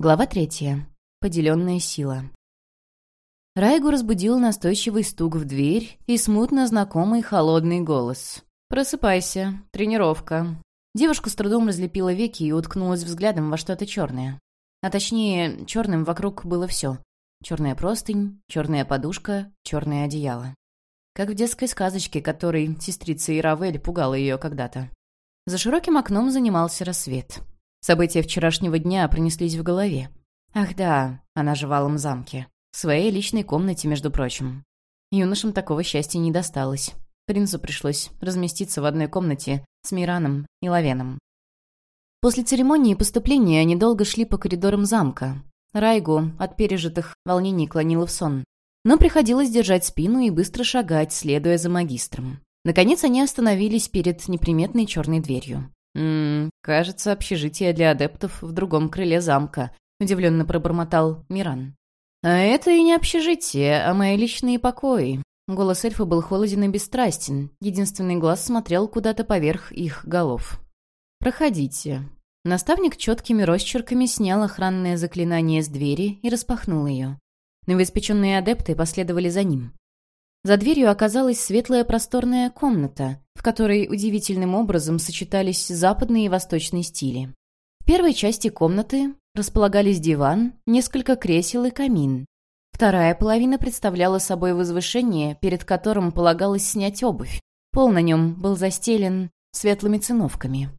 Глава третья. Поделенная сила. Райгу разбудил настойчивый стук в дверь и смутно знакомый холодный голос. «Просыпайся. Тренировка». Девушка с трудом разлепила веки и уткнулась взглядом во что-то черное. А точнее, черным вокруг было все. Черная простынь, черная подушка, черное одеяло. Как в детской сказочке, которой сестрица Иравель пугала ее когда-то. За широким окном занимался рассвет. События вчерашнего дня пронеслись в голове. Ах да, она жевала в замке. В своей личной комнате, между прочим. Юношам такого счастья не досталось. Принцу пришлось разместиться в одной комнате с Мираном и Лавеном. После церемонии поступления они долго шли по коридорам замка. Райгу от пережитых волнений клонила в сон. Но приходилось держать спину и быстро шагать, следуя за магистром. Наконец они остановились перед неприметной черной дверью. «Ммм, кажется, общежитие для адептов в другом крыле замка», — удивленно пробормотал Миран. «А это и не общежитие, а мои личные покои». Голос эльфа был холоден и бесстрастен, единственный глаз смотрел куда-то поверх их голов. «Проходите». Наставник четкими росчерками снял охранное заклинание с двери и распахнул ее. Новоиспеченные адепты последовали за ним. За дверью оказалась светлая просторная комната, в которой удивительным образом сочетались западные и восточные стили. В первой части комнаты располагались диван, несколько кресел и камин. Вторая половина представляла собой возвышение, перед которым полагалось снять обувь. Пол на нем был застелен светлыми циновками.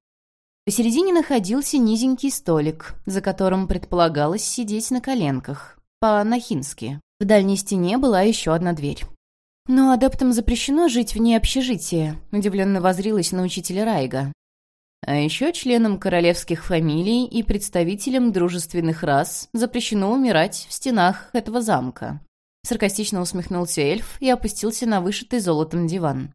Посередине находился низенький столик, за которым предполагалось сидеть на коленках, по-нахински. В дальней стене была еще одна дверь. «Но адептам запрещено жить вне общежития», — удивленно возрилась на учителя Райга. «А еще членам королевских фамилий и представителям дружественных рас запрещено умирать в стенах этого замка». Саркастично усмехнулся эльф и опустился на вышитый золотом диван.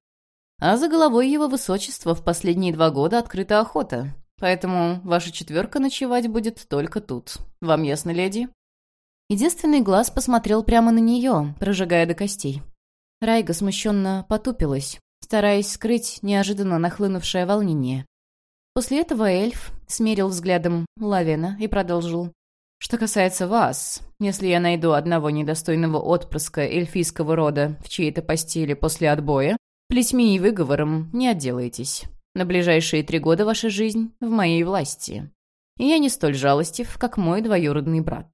«А за головой его высочества в последние два года открыта охота, поэтому ваша четверка ночевать будет только тут. Вам ясно, леди?» Единственный глаз посмотрел прямо на нее, прожигая до костей. Райга смущенно потупилась, стараясь скрыть неожиданно нахлынувшее волнение. После этого эльф смерил взглядом Лавена и продолжил. «Что касается вас, если я найду одного недостойного отпрыска эльфийского рода в чьей-то постели после отбоя, плетьми и выговором не отделаетесь. На ближайшие три года ваша жизнь в моей власти. И я не столь жалостив, как мой двоюродный брат.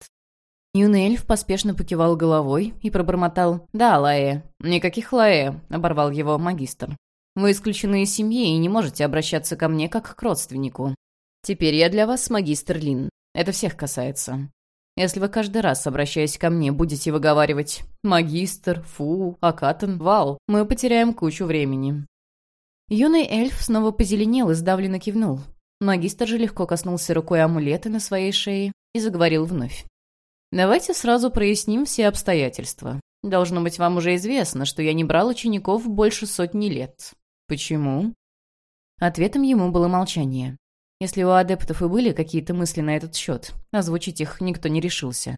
Юный эльф поспешно покивал головой и пробормотал «Да, Лаэ». «Никаких Лаэ», — оборвал его магистр. «Вы исключены из семьи и не можете обращаться ко мне как к родственнику. Теперь я для вас магистр Лин. Это всех касается. Если вы каждый раз, обращаясь ко мне, будете выговаривать «магистр», «фу», «акатан», «вау», мы потеряем кучу времени». Юный эльф снова позеленел и сдавленно кивнул. Магистр же легко коснулся рукой амулета на своей шее и заговорил вновь. Давайте сразу проясним все обстоятельства. Должно быть, вам уже известно, что я не брал учеников больше сотни лет. Почему? Ответом ему было молчание. Если у адептов и были какие-то мысли на этот счет, озвучить их никто не решился.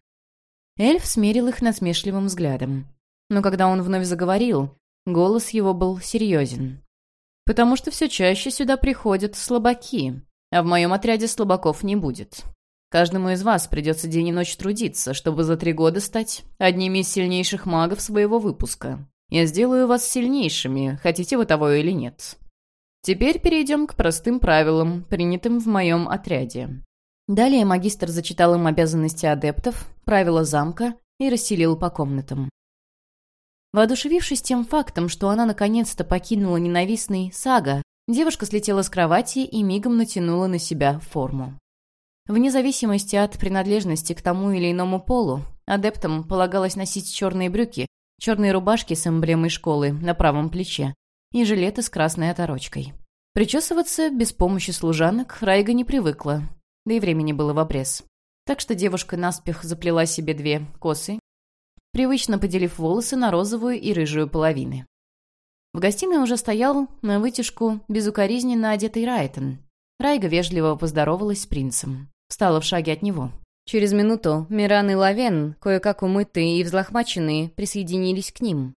Эльф смерил их насмешливым взглядом. Но когда он вновь заговорил, голос его был серьезен. «Потому что все чаще сюда приходят слабаки, а в моем отряде слабаков не будет. Каждому из вас придется день и ночь трудиться, чтобы за три года стать одними из сильнейших магов своего выпуска. Я сделаю вас сильнейшими, хотите вы того или нет. Теперь перейдем к простым правилам, принятым в моем отряде». Далее магистр зачитал им обязанности адептов, правила замка и расселил по комнатам. Воодушевившись тем фактом, что она наконец-то покинула ненавистный сага, девушка слетела с кровати и мигом натянула на себя форму. Вне зависимости от принадлежности к тому или иному полу, адептам полагалось носить черные брюки, черные рубашки с эмблемой школы на правом плече и жилеты с красной оторочкой. Причесываться без помощи служанок Райга не привыкла, да и времени было в обрез. Так что девушка наспех заплела себе две косы, привычно поделив волосы на розовую и рыжую половины. В гостиной уже стоял на вытяжку безукоризненно одетый Райтон. Райга вежливо поздоровалась с принцем. Встала в шаге от него. Через минуту Миран и Лавен, кое-как умытые и взлохмаченные, присоединились к ним.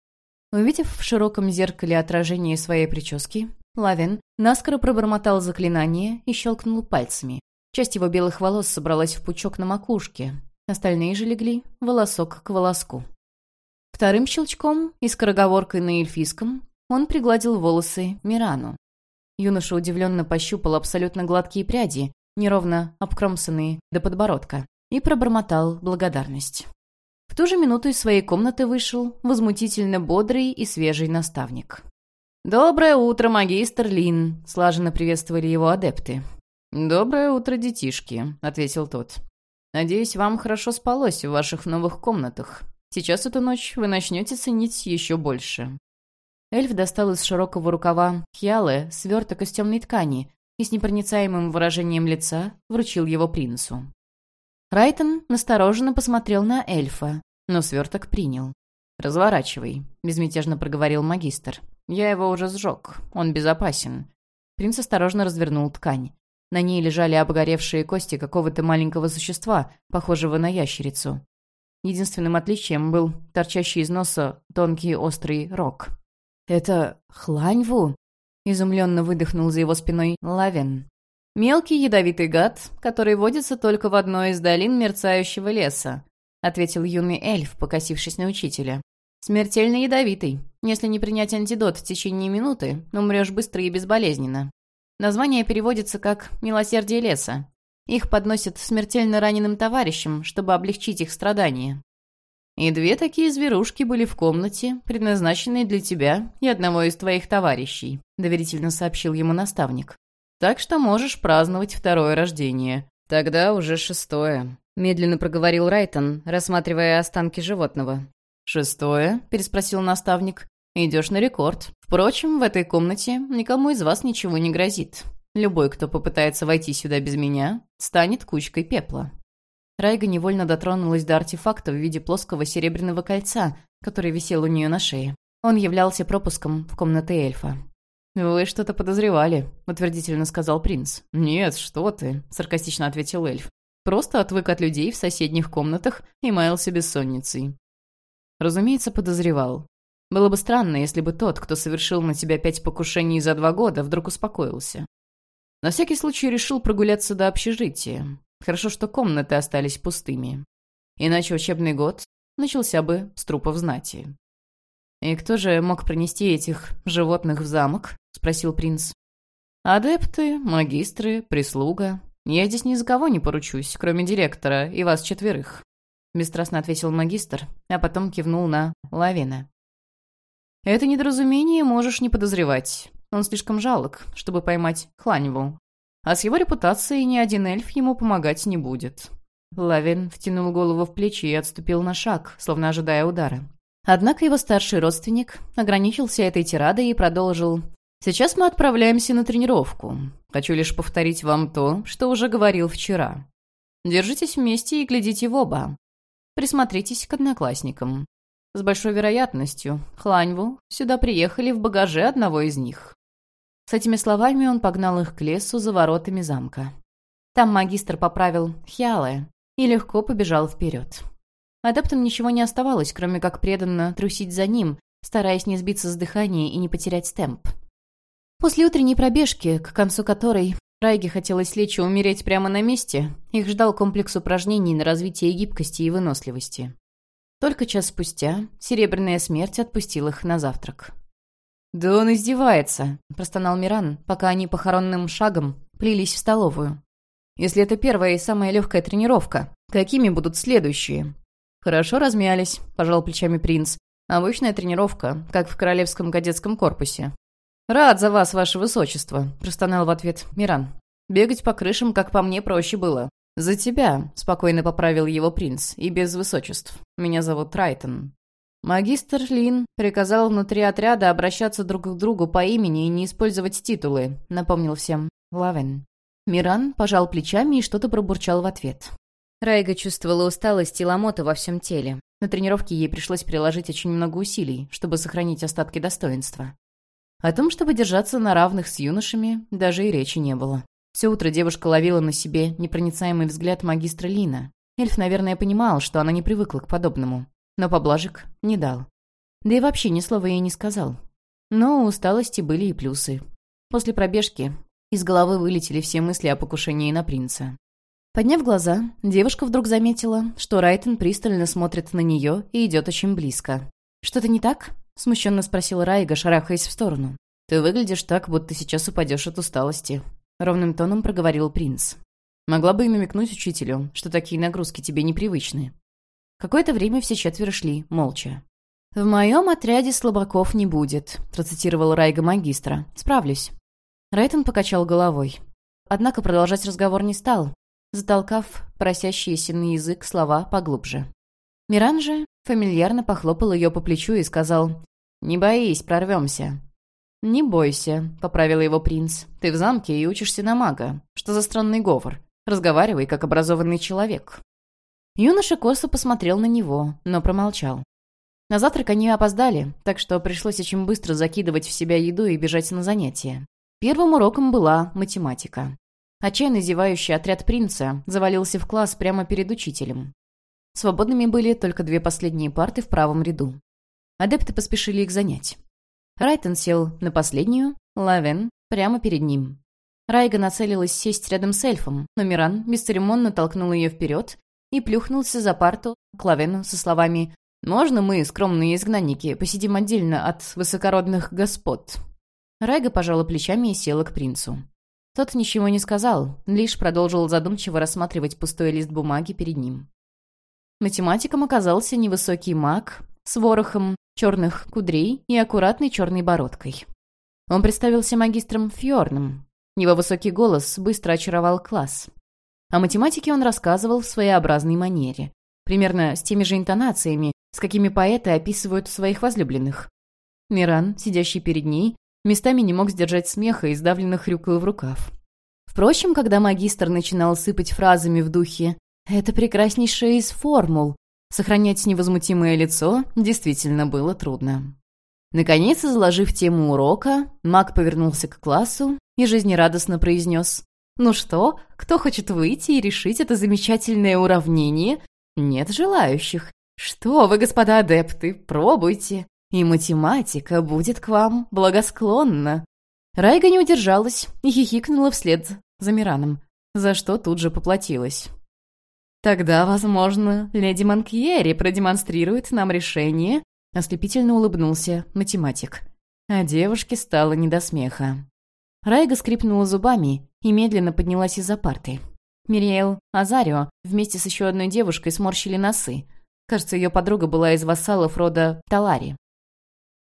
Увидев в широком зеркале отражение своей прически, Лавен наскоро пробормотал заклинание и щелкнул пальцами. Часть его белых волос собралась в пучок на макушке, остальные же легли волосок к волоску. Вторым щелчком и скороговоркой на эльфийском он пригладил волосы Мирану. Юноша удивленно пощупал абсолютно гладкие пряди, неровно обкромсанные до подбородка, и пробормотал благодарность. В ту же минуту из своей комнаты вышел возмутительно бодрый и свежий наставник. «Доброе утро, магистр Лин!» — слаженно приветствовали его адепты. «Доброе утро, детишки», — ответил тот. «Надеюсь, вам хорошо спалось в ваших новых комнатах. Сейчас эту ночь вы начнете ценить еще больше». Эльф достал из широкого рукава хьялы сверток из темной ткани и с непроницаемым выражением лица вручил его принцу. Райтон настороженно посмотрел на эльфа, но сверток принял. «Разворачивай», — безмятежно проговорил магистр. «Я его уже сжег. Он безопасен». Принц осторожно развернул ткань. На ней лежали обгоревшие кости какого-то маленького существа, похожего на ящерицу. Единственным отличием был торчащий из носа тонкий острый рог. «Это Хланьву?» — изумленно выдохнул за его спиной Лавен. «Мелкий ядовитый гад, который водится только в одной из долин мерцающего леса», — ответил юный эльф, покосившись на учителя. «Смертельно ядовитый. Если не принять антидот в течение минуты, умрешь быстро и безболезненно. Название переводится как «милосердие леса». Их подносят смертельно раненым товарищам, чтобы облегчить их страдания. И две такие зверушки были в комнате, предназначенной для тебя и одного из твоих товарищей», — доверительно сообщил ему наставник. «Так что можешь праздновать второе рождение. Тогда уже шестое», — медленно проговорил Райтон, рассматривая останки животного. «Шестое?» — переспросил наставник. «Идешь на рекорд. Впрочем, в этой комнате никому из вас ничего не грозит. Любой, кто попытается войти сюда без меня, станет кучкой пепла». Райга невольно дотронулась до артефакта в виде плоского серебряного кольца, который висел у нее на шее. Он являлся пропуском в комнаты эльфа. «Вы что-то подозревали», — утвердительно сказал принц. «Нет, что ты», — саркастично ответил эльф. «Просто отвык от людей в соседних комнатах и маялся бессонницей». Разумеется, подозревал. Было бы странно, если бы тот, кто совершил на тебя пять покушений за два года, вдруг успокоился. На всякий случай решил прогуляться до общежития. Хорошо, что комнаты остались пустыми. Иначе учебный год начался бы с трупов знати. «И кто же мог принести этих животных в замок?» — спросил принц. «Адепты, магистры, прислуга. Я здесь ни за кого не поручусь, кроме директора и вас четверых», — бесстрастно ответил магистр, а потом кивнул на Лавина. «Это недоразумение можешь не подозревать. Он слишком жалок, чтобы поймать Хланьву. А с его репутацией ни один эльф ему помогать не будет. Лавин втянул голову в плечи и отступил на шаг, словно ожидая удара. Однако его старший родственник ограничился этой тирадой и продолжил. «Сейчас мы отправляемся на тренировку. Хочу лишь повторить вам то, что уже говорил вчера. Держитесь вместе и глядите в оба. Присмотритесь к одноклассникам. С большой вероятностью Хланьву сюда приехали в багаже одного из них. С этими словами он погнал их к лесу за воротами замка. Там магистр поправил Хиале и легко побежал вперед. Адептам ничего не оставалось, кроме как преданно трусить за ним, стараясь не сбиться с дыхания и не потерять темп. После утренней пробежки, к концу которой Райге хотелось лечь и умереть прямо на месте, их ждал комплекс упражнений на развитие гибкости и выносливости. Только час спустя Серебряная Смерть отпустил их на завтрак. «Да он издевается», — простонал Миран, пока они похоронным шагом плелись в столовую. «Если это первая и самая легкая тренировка, какими будут следующие?» «Хорошо размялись», — пожал плечами принц. «Обычная тренировка, как в Королевском кадетском корпусе». «Рад за вас, ваше высочество», — простонал в ответ Миран. «Бегать по крышам, как по мне, проще было». «За тебя», — спокойно поправил его принц, и без высочеств. «Меня зовут Трайтон». Магистр Лин приказал внутри отряда обращаться друг к другу по имени и не использовать титулы, напомнил всем Лавен. Миран пожал плечами и что-то пробурчал в ответ. Райга чувствовала усталость и ломота во всем теле. На тренировке ей пришлось приложить очень много усилий, чтобы сохранить остатки достоинства. О том, чтобы держаться на равных с юношами, даже и речи не было. Все утро девушка ловила на себе непроницаемый взгляд магистра Лина. Эльф, наверное, понимал, что она не привыкла к подобному но поблажек не дал. Да и вообще ни слова ей не сказал. Но у усталости были и плюсы. После пробежки из головы вылетели все мысли о покушении на принца. Подняв глаза, девушка вдруг заметила, что Райтон пристально смотрит на нее и идет очень близко. «Что-то не так?» — смущенно спросила Райга, шарахаясь в сторону. «Ты выглядишь так, будто сейчас упадешь от усталости», — ровным тоном проговорил принц. «Могла бы и намекнуть учителю, что такие нагрузки тебе непривычны». Какое-то время все четверо шли, молча. «В моем отряде слабаков не будет», — процитировал Райга магистра. «Справлюсь». Райтон покачал головой. Однако продолжать разговор не стал, затолкав просящиеся на язык слова поглубже. Миран же фамильярно похлопал ее по плечу и сказал «Не боись, прорвемся». «Не бойся», — поправил его принц. «Ты в замке и учишься на мага. Что за странный говор? Разговаривай, как образованный человек». Юноша косо посмотрел на него, но промолчал. На завтрак они опоздали, так что пришлось очень быстро закидывать в себя еду и бежать на занятия. Первым уроком была математика. Отчаянно зевающий отряд принца завалился в класс прямо перед учителем. Свободными были только две последние парты в правом ряду. Адепты поспешили их занять. Райтон сел на последнюю, Лавен прямо перед ним. Райга нацелилась сесть рядом с эльфом, но Миран бесцеремонно толкнул ее вперед и плюхнулся за парту к Лавену со словами «Можно мы, скромные изгнанники, посидим отдельно от высокородных господ?» Райга пожала плечами и села к принцу. Тот ничего не сказал, лишь продолжил задумчиво рассматривать пустой лист бумаги перед ним. Математиком оказался невысокий маг с ворохом черных кудрей и аккуратной черной бородкой. Он представился магистром Фьорном. Его высокий голос быстро очаровал класс. О математике он рассказывал в своеобразной манере, примерно с теми же интонациями, с какими поэты описывают своих возлюбленных. Миран, сидящий перед ней, местами не мог сдержать смеха и сдавленно хрюкал в рукав. Впрочем, когда магистр начинал сыпать фразами в духе «это прекраснейшая из формул», сохранять невозмутимое лицо действительно было трудно. Наконец, изложив тему урока, маг повернулся к классу и жизнерадостно произнес «Ну что, кто хочет выйти и решить это замечательное уравнение? Нет желающих. Что вы, господа адепты, пробуйте и математика будет к вам благосклонна». Райга не удержалась и хихикнула вслед за Мираном, за что тут же поплатилась. «Тогда, возможно, леди Манкьери продемонстрирует нам решение», — ослепительно улыбнулся математик. А девушке стало не до смеха. Райга скрипнула зубами и медленно поднялась из-за парты. Мириэл Азарио вместе с еще одной девушкой сморщили носы. Кажется, ее подруга была из вассалов рода Талари.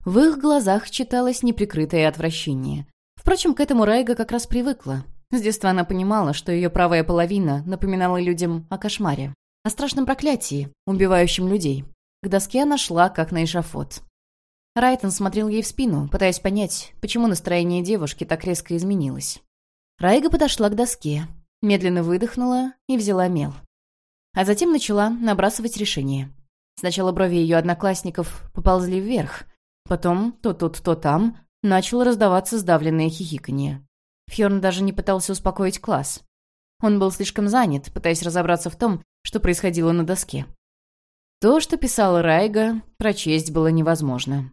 В их глазах читалось неприкрытое отвращение. Впрочем, к этому Райга как раз привыкла. С детства она понимала, что ее правая половина напоминала людям о кошмаре, о страшном проклятии, убивающем людей. К доске она шла, как на эшафот. Райтон смотрел ей в спину, пытаясь понять, почему настроение девушки так резко изменилось. Райга подошла к доске, медленно выдохнула и взяла мел. А затем начала набрасывать решение. Сначала брови ее одноклассников поползли вверх, Потом, то тут, то там, начало раздаваться сдавленное хихиканье. Фьорн даже не пытался успокоить класс. Он был слишком занят, пытаясь разобраться в том, что происходило на доске. То, что писала Райга, прочесть было невозможно.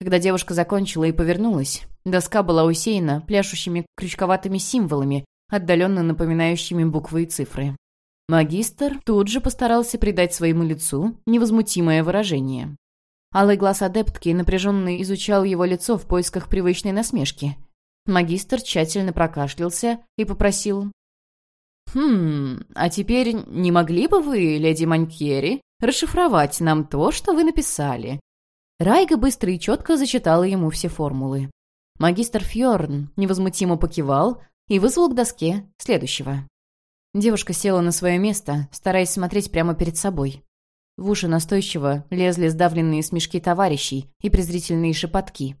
Когда девушка закончила и повернулась, доска была усеяна пляшущими крючковатыми символами, отдаленно напоминающими буквы и цифры. Магистр тут же постарался придать своему лицу невозмутимое выражение. Алый глаз адептки напряженно изучал его лицо в поисках привычной насмешки. Магистр тщательно прокашлялся и попросил. «Хм, а теперь не могли бы вы, леди Манькери, расшифровать нам то, что вы написали?» Райга быстро и четко зачитала ему все формулы. Магистр Фьорн невозмутимо покивал и вызвал к доске следующего. Девушка села на свое место, стараясь смотреть прямо перед собой. В уши настойчиво лезли сдавленные смешки товарищей и презрительные шепотки.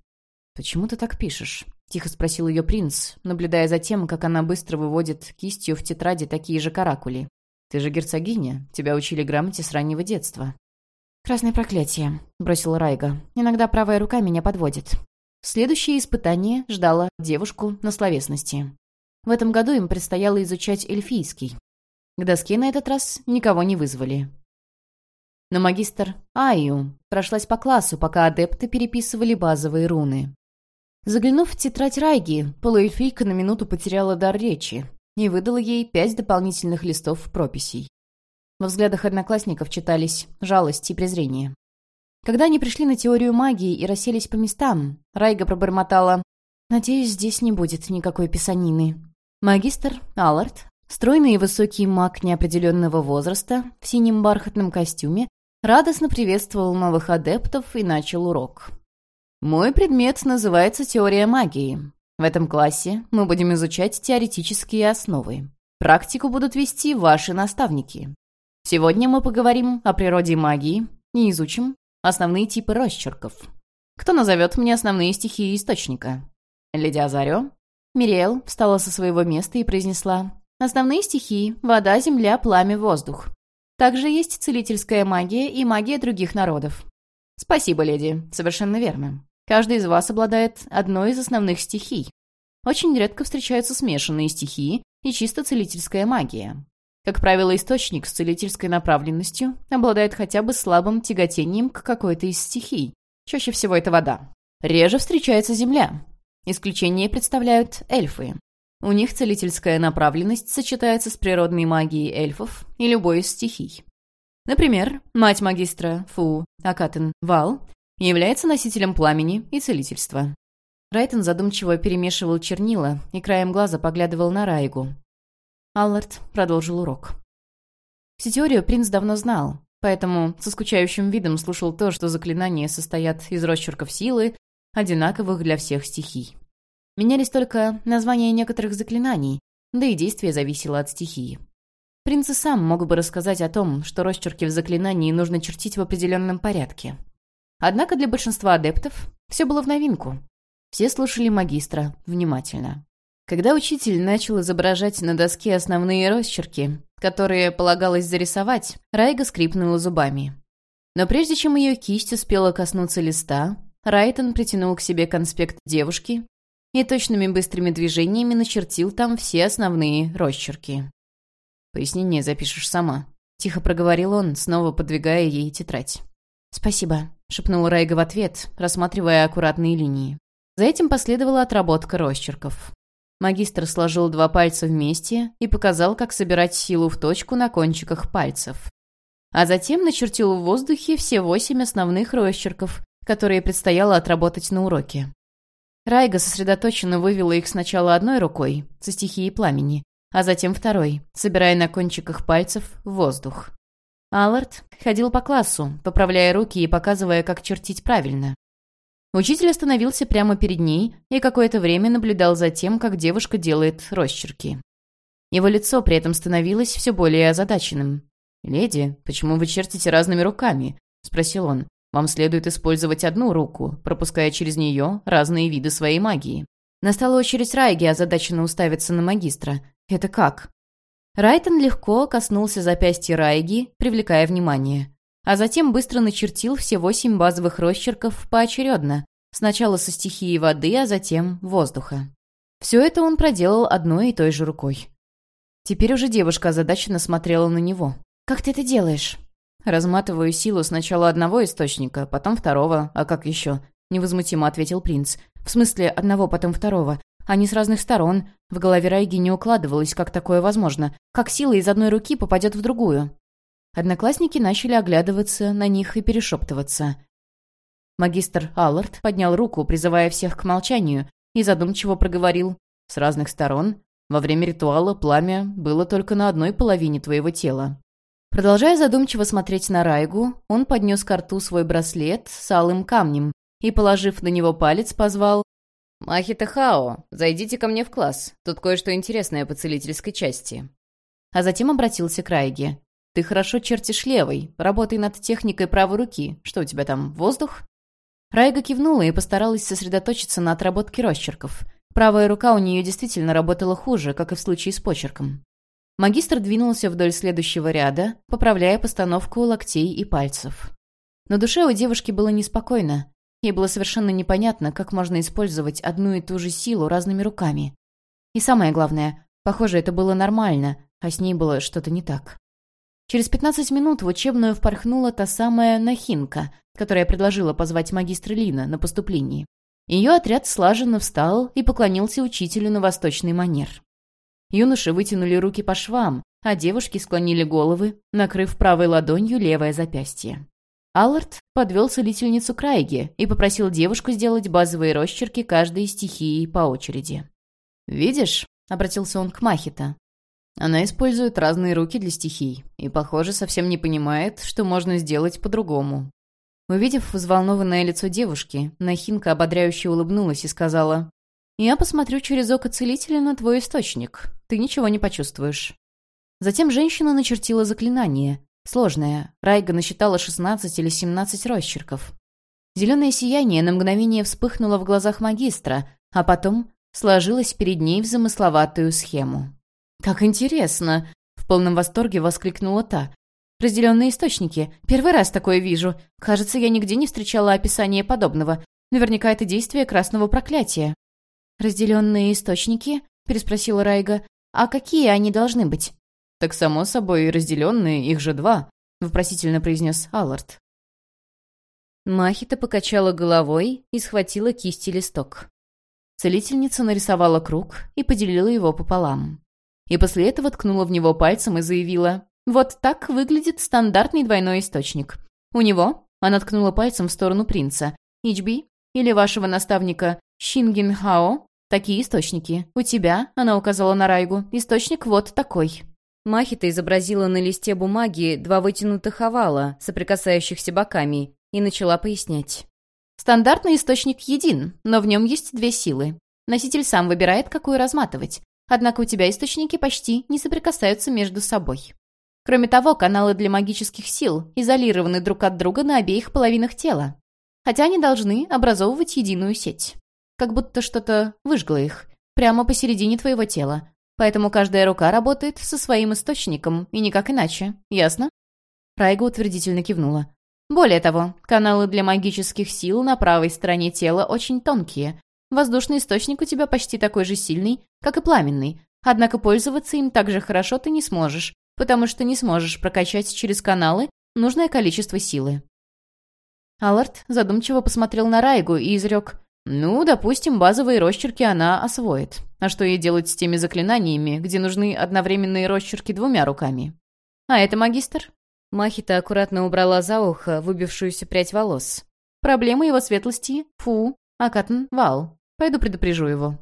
«Почему ты так пишешь?» — тихо спросил ее принц, наблюдая за тем, как она быстро выводит кистью в тетради такие же каракули. «Ты же герцогиня, тебя учили грамоте с раннего детства». «Красное проклятие», — бросила Райга. «Иногда правая рука меня подводит». Следующее испытание ждало девушку на словесности. В этом году им предстояло изучать эльфийский. К доске на этот раз никого не вызвали. Но магистр Айю прошлась по классу, пока адепты переписывали базовые руны. Заглянув в тетрадь Райги, полуэльфийка на минуту потеряла дар речи. и выдала ей пять дополнительных листов прописей. Во взглядах одноклассников читались жалость и презрение. Когда они пришли на теорию магии и расселись по местам, Райга пробормотала «Надеюсь, здесь не будет никакой писанины». Магистр Аллард, стройный и высокий маг неопределенного возраста, в синем бархатном костюме, радостно приветствовал новых адептов и начал урок. «Мой предмет называется «Теория магии». В этом классе мы будем изучать теоретические основы. Практику будут вести ваши наставники. Сегодня мы поговорим о природе магии и изучим основные типы росчерков. Кто назовет мне основные стихии источника? Леди Азарио? Мириэл встала со своего места и произнесла «Основные стихии — вода, земля, пламя, воздух. Также есть целительская магия и магия других народов». «Спасибо, леди. Совершенно верно. Каждый из вас обладает одной из основных стихий. Очень редко встречаются смешанные стихии и чисто целительская магия. Как правило, источник с целительской направленностью обладает хотя бы слабым тяготением к какой-то из стихий. Чаще всего это вода. Реже встречается земля. Исключение представляют эльфы. У них целительская направленность сочетается с природной магией эльфов и любой из стихий. Например, мать магистра Фу Акатен Вал является носителем пламени и целительства. Райтон задумчиво перемешивал чернила и краем глаза поглядывал на Райгу, Аллард продолжил урок. Всю теорию принц давно знал, поэтому со скучающим видом слушал то, что заклинания состоят из росчерков силы, одинаковых для всех стихий. Менялись только названия некоторых заклинаний, да и действие зависело от стихии. Принц и сам мог бы рассказать о том, что росчерки в заклинании нужно чертить в определенном порядке. Однако для большинства адептов все было в новинку. Все слушали магистра внимательно. Когда учитель начал изображать на доске основные росчерки, которые полагалось зарисовать, Райга скрипнула зубами. Но прежде чем ее кисть успела коснуться листа, Райтон притянул к себе конспект девушки и точными быстрыми движениями начертил там все основные росчерки. «Пояснение запишешь сама», — тихо проговорил он, снова подвигая ей тетрадь. «Спасибо», — шепнула Райга в ответ, рассматривая аккуратные линии. За этим последовала отработка росчерков. Магистр сложил два пальца вместе и показал, как собирать силу в точку на кончиках пальцев. А затем начертил в воздухе все восемь основных росчерков, которые предстояло отработать на уроке. Райга сосредоточенно вывела их сначала одной рукой, со стихией пламени, а затем второй, собирая на кончиках пальцев воздух. Аллард ходил по классу, поправляя руки и показывая, как чертить правильно. Учитель остановился прямо перед ней и какое-то время наблюдал за тем, как девушка делает росчерки. Его лицо при этом становилось все более озадаченным. «Леди, почему вы чертите разными руками?» — спросил он. «Вам следует использовать одну руку, пропуская через нее разные виды своей магии». Настала очередь Райги озадаченно уставиться на магистра. «Это как?» Райтон легко коснулся запястья Райги, привлекая внимание а затем быстро начертил все восемь базовых росчерков поочередно, сначала со стихией воды, а затем воздуха. Все это он проделал одной и той же рукой. Теперь уже девушка озадаченно смотрела на него. «Как ты это делаешь?» «Разматываю силу сначала одного источника, потом второго, а как еще?» Невозмутимо ответил принц. «В смысле, одного, потом второго. Они с разных сторон. В голове Райги не укладывалось, как такое возможно. Как сила из одной руки попадет в другую?» Одноклассники начали оглядываться на них и перешептываться. Магистр Аллард поднял руку, призывая всех к молчанию, и задумчиво проговорил. «С разных сторон. Во время ритуала пламя было только на одной половине твоего тела». Продолжая задумчиво смотреть на Райгу, он поднес к рту свой браслет с алым камнем и, положив на него палец, позвал «Махита Хао, зайдите ко мне в класс. Тут кое-что интересное по целительской части». А затем обратился к Райге. Ты хорошо чертишь левой. Работай над техникой правой руки. Что у тебя там, воздух?» Райга кивнула и постаралась сосредоточиться на отработке росчерков. Правая рука у нее действительно работала хуже, как и в случае с почерком. Магистр двинулся вдоль следующего ряда, поправляя постановку локтей и пальцев. На душе у девушки было неспокойно. Ей было совершенно непонятно, как можно использовать одну и ту же силу разными руками. И самое главное, похоже, это было нормально, а с ней было что-то не так. Через 15 минут в учебную впорхнула та самая Нахинка, которая предложила позвать магистра Лина на поступлении. Ее отряд слаженно встал и поклонился учителю на восточный манер. Юноши вытянули руки по швам, а девушки склонили головы, накрыв правой ладонью левое запястье. Аллард подвел целительницу к Райге и попросил девушку сделать базовые росчерки каждой стихии по очереди. «Видишь?» — обратился он к Махита. Она использует разные руки для стихий и, похоже, совсем не понимает, что можно сделать по-другому. Увидев взволнованное лицо девушки, Нахинка ободряюще улыбнулась и сказала, «Я посмотрю через око целителя на твой источник. Ты ничего не почувствуешь». Затем женщина начертила заклинание. Сложное. Райга насчитала 16 или 17 росчерков. Зеленое сияние на мгновение вспыхнуло в глазах магистра, а потом сложилось перед ней в замысловатую схему. «Как интересно!» — в полном восторге воскликнула та. «Разделенные источники. Первый раз такое вижу. Кажется, я нигде не встречала описания подобного. Наверняка это действие красного проклятия». «Разделенные источники?» — переспросила Райга. «А какие они должны быть?» «Так, само собой, разделенные, их же два», — вопросительно произнес Аллард. Махита покачала головой и схватила кисти листок. Целительница нарисовала круг и поделила его пополам. И после этого ткнула в него пальцем и заявила, «Вот так выглядит стандартный двойной источник. У него, она ткнула пальцем в сторону принца, Ичби или вашего наставника Шингин Хао, такие источники. У тебя, она указала на Райгу, источник вот такой». Махита изобразила на листе бумаги два вытянутых овала, соприкасающихся боками, и начала пояснять. Стандартный источник един, но в нем есть две силы. Носитель сам выбирает, какую разматывать. Однако у тебя источники почти не соприкасаются между собой. Кроме того, каналы для магических сил изолированы друг от друга на обеих половинах тела. Хотя они должны образовывать единую сеть. Как будто что-то выжгло их. Прямо посередине твоего тела. Поэтому каждая рука работает со своим источником, и никак иначе. Ясно?» Райга утвердительно кивнула. «Более того, каналы для магических сил на правой стороне тела очень тонкие. Воздушный источник у тебя почти такой же сильный, как и пламенный. Однако пользоваться им так же хорошо ты не сможешь, потому что не сможешь прокачать через каналы нужное количество силы». Аллард задумчиво посмотрел на Райгу и изрек ну, допустим, базовые росчерки она освоит. А что ей делать с теми заклинаниями, где нужны одновременные росчерки двумя руками? А это магистр? Махита аккуратно убрала за ухо выбившуюся прядь волос. Проблема его светлости — фу, Акатн — вал. Пойду предупрежу его.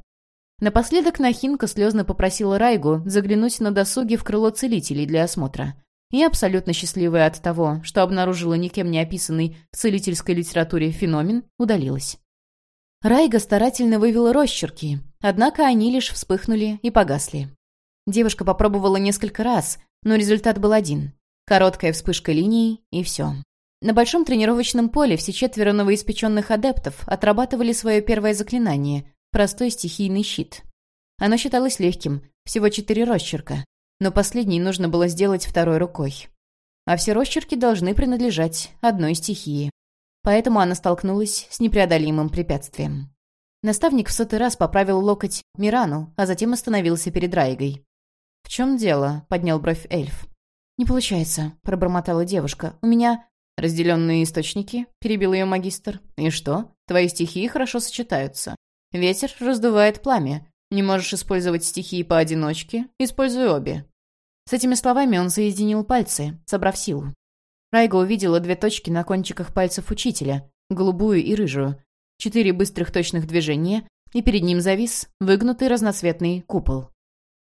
Напоследок Нахинка слезно попросила Райгу заглянуть на досуге в крыло целителей для осмотра. И абсолютно счастливая от того, что обнаружила никем не описанный в целительской литературе феномен, удалилась. Райга старательно вывела росчерки, однако они лишь вспыхнули и погасли. Девушка попробовала несколько раз, но результат был один. Короткая вспышка линий, и все. На большом тренировочном поле все четверо новоиспеченных адептов отрабатывали свое первое заклинание — простой стихийный щит. Оно считалось легким, всего четыре росчерка, но последний нужно было сделать второй рукой. А все росчерки должны принадлежать одной стихии поэтому она столкнулась с непреодолимым препятствием. Наставник в сотый раз поправил локоть Мирану, а затем остановился перед Райгой. «В чем дело?» — поднял бровь эльф. «Не получается», — пробормотала девушка. «У меня...» «Разделенные источники?» — перебил ее магистр. «И что? Твои стихии хорошо сочетаются. Ветер раздувает пламя. Не можешь использовать стихии поодиночке? Используй обе». С этими словами он соединил пальцы, собрав силу. Райга увидела две точки на кончиках пальцев учителя, голубую и рыжую. Четыре быстрых точных движения, и перед ним завис выгнутый разноцветный купол.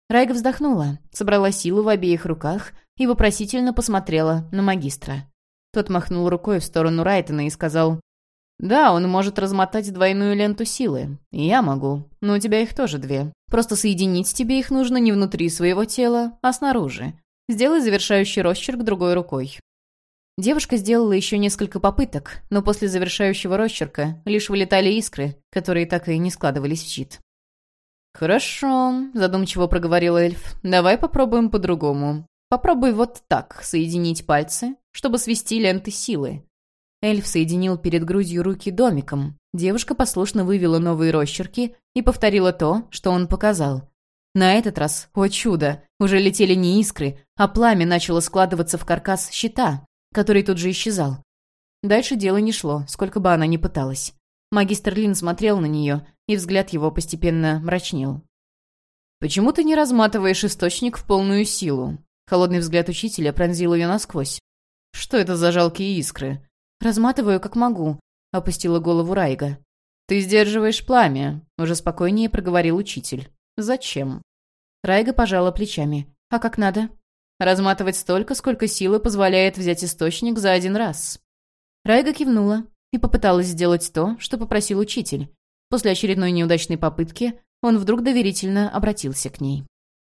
Райга вздохнула, собрала силу в обеих руках и вопросительно посмотрела на магистра. Тот махнул рукой в сторону Райтона и сказал, «Да, он может размотать двойную ленту силы. Я могу. Но у тебя их тоже две. Просто соединить тебе их нужно не внутри своего тела, а снаружи. Сделай завершающий росчерк другой рукой. Девушка сделала еще несколько попыток, но после завершающего росчерка лишь вылетали искры, которые так и не складывались в щит. «Хорошо», — задумчиво проговорил эльф. «Давай попробуем по-другому. Попробуй вот так соединить пальцы, чтобы свести ленты силы». Эльф соединил перед грудью руки домиком. Девушка послушно вывела новые росчерки и повторила то, что он показал. На этот раз, о чудо, уже летели не искры, а пламя начало складываться в каркас щита, который тут же исчезал. Дальше дело не шло, сколько бы она ни пыталась. Магистр Лин смотрел на нее, и взгляд его постепенно мрачнел. «Почему ты не разматываешь источник в полную силу?» Холодный взгляд учителя пронзил ее насквозь. «Что это за жалкие искры?» «Разматываю, как могу», — опустила голову Райга. «Ты сдерживаешь пламя», — уже спокойнее проговорил учитель. «Зачем?» Райга пожала плечами. «А как надо?» «Разматывать столько, сколько силы позволяет взять источник за один раз». Райга кивнула и попыталась сделать то, что попросил учитель. После очередной неудачной попытки он вдруг доверительно обратился к ней.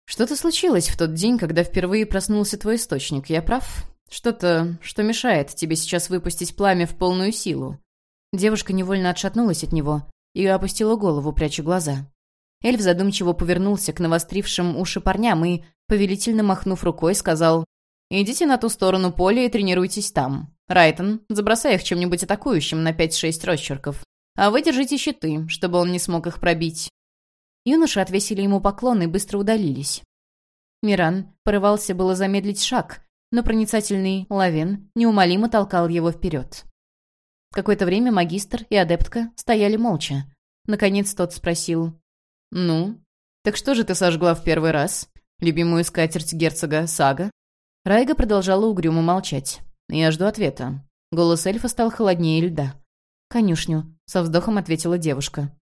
«Что-то случилось в тот день, когда впервые проснулся твой источник, я прав? Что-то, что мешает тебе сейчас выпустить пламя в полную силу?» Девушка невольно отшатнулась от него и опустила голову, пряча глаза. Эльф задумчиво повернулся к навострившим уши парням и, повелительно махнув рукой, сказал «Идите на ту сторону поля и тренируйтесь там. Райтон, забросай их чем-нибудь атакующим на 5-6 росчерков. А вы держите щиты, чтобы он не смог их пробить». Юноши отвесили ему поклон и быстро удалились. Миран порывался было замедлить шаг, но проницательный Лавен неумолимо толкал его вперед. Какое-то время магистр и адептка стояли молча. Наконец тот спросил. «Ну, так что же ты сожгла в первый раз? Любимую скатерть герцога Сага?» Райга продолжала угрюмо молчать. «Я жду ответа». Голос эльфа стал холоднее льда. «Конюшню», — со вздохом ответила девушка.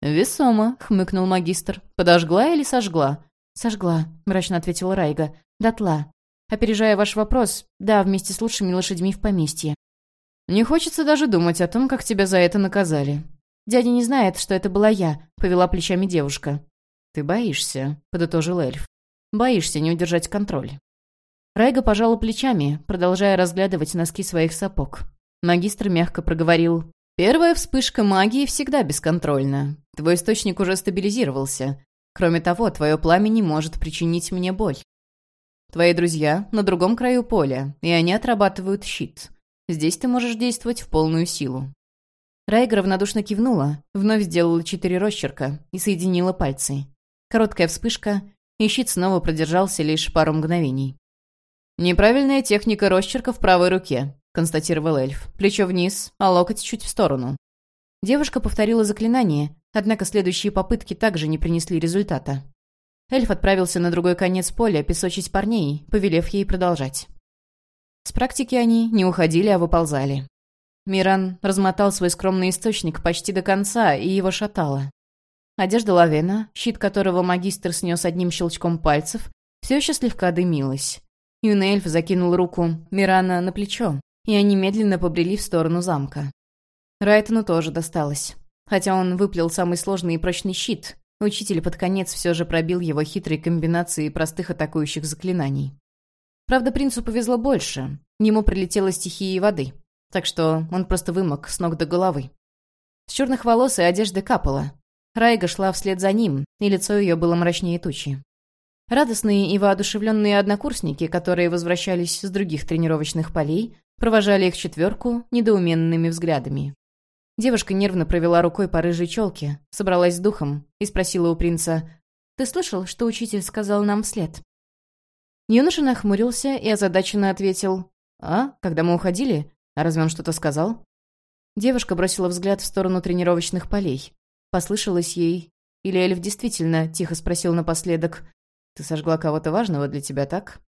«Весомо», — хмыкнул магистр. «Подожгла или сожгла?» «Сожгла», — мрачно ответила Райга. «Дотла. Опережая ваш вопрос, да, вместе с лучшими лошадьми в поместье». «Не хочется даже думать о том, как тебя за это наказали». «Дядя не знает, что это была я», — повела плечами девушка. «Ты боишься», — подытожил эльф. «Боишься не удержать контроль». Райга пожала плечами, продолжая разглядывать носки своих сапог. Магистр мягко проговорил. «Первая вспышка магии всегда бесконтрольна. Твой источник уже стабилизировался. Кроме того, твое пламя не может причинить мне боль. Твои друзья на другом краю поля, и они отрабатывают щит. Здесь ты можешь действовать в полную силу». Райга равнодушно кивнула, вновь сделала четыре росчерка и соединила пальцы. Короткая вспышка, и щит снова продержался лишь пару мгновений. «Неправильная техника росчерка в правой руке», — констатировал эльф. «Плечо вниз, а локоть чуть в сторону». Девушка повторила заклинание, однако следующие попытки также не принесли результата. Эльф отправился на другой конец поля песочить парней, повелев ей продолжать. С практики они не уходили, а выползали. Миран размотал свой скромный источник почти до конца, и его шатало. Одежда Лавена, щит которого магистр снес одним щелчком пальцев, все еще слегка дымилась. Юный эльф закинул руку Мирана на плечо, и они медленно побрели в сторону замка. Райтону тоже досталось. Хотя он выплел самый сложный и прочный щит, учитель под конец все же пробил его хитрой комбинацией простых атакующих заклинаний. Правда, принцу повезло больше. Ему прилетела стихия воды, так что он просто вымок с ног до головы. С черных волос и одежды капало. Райга шла вслед за ним, и лицо ее было мрачнее тучи. Радостные и воодушевленные однокурсники, которые возвращались с других тренировочных полей, провожали их четверку недоуменными взглядами. Девушка нервно провела рукой по рыжей челке, собралась с духом и спросила у принца, «Ты слышал, что учитель сказал нам вслед?» Юноша нахмурился и озадаченно ответил, «А, когда мы уходили? А разве он что-то сказал?» Девушка бросила взгляд в сторону тренировочных полей. Послышалось ей, или эльф действительно тихо спросил напоследок, «Ты сожгла кого-то важного для тебя, так?»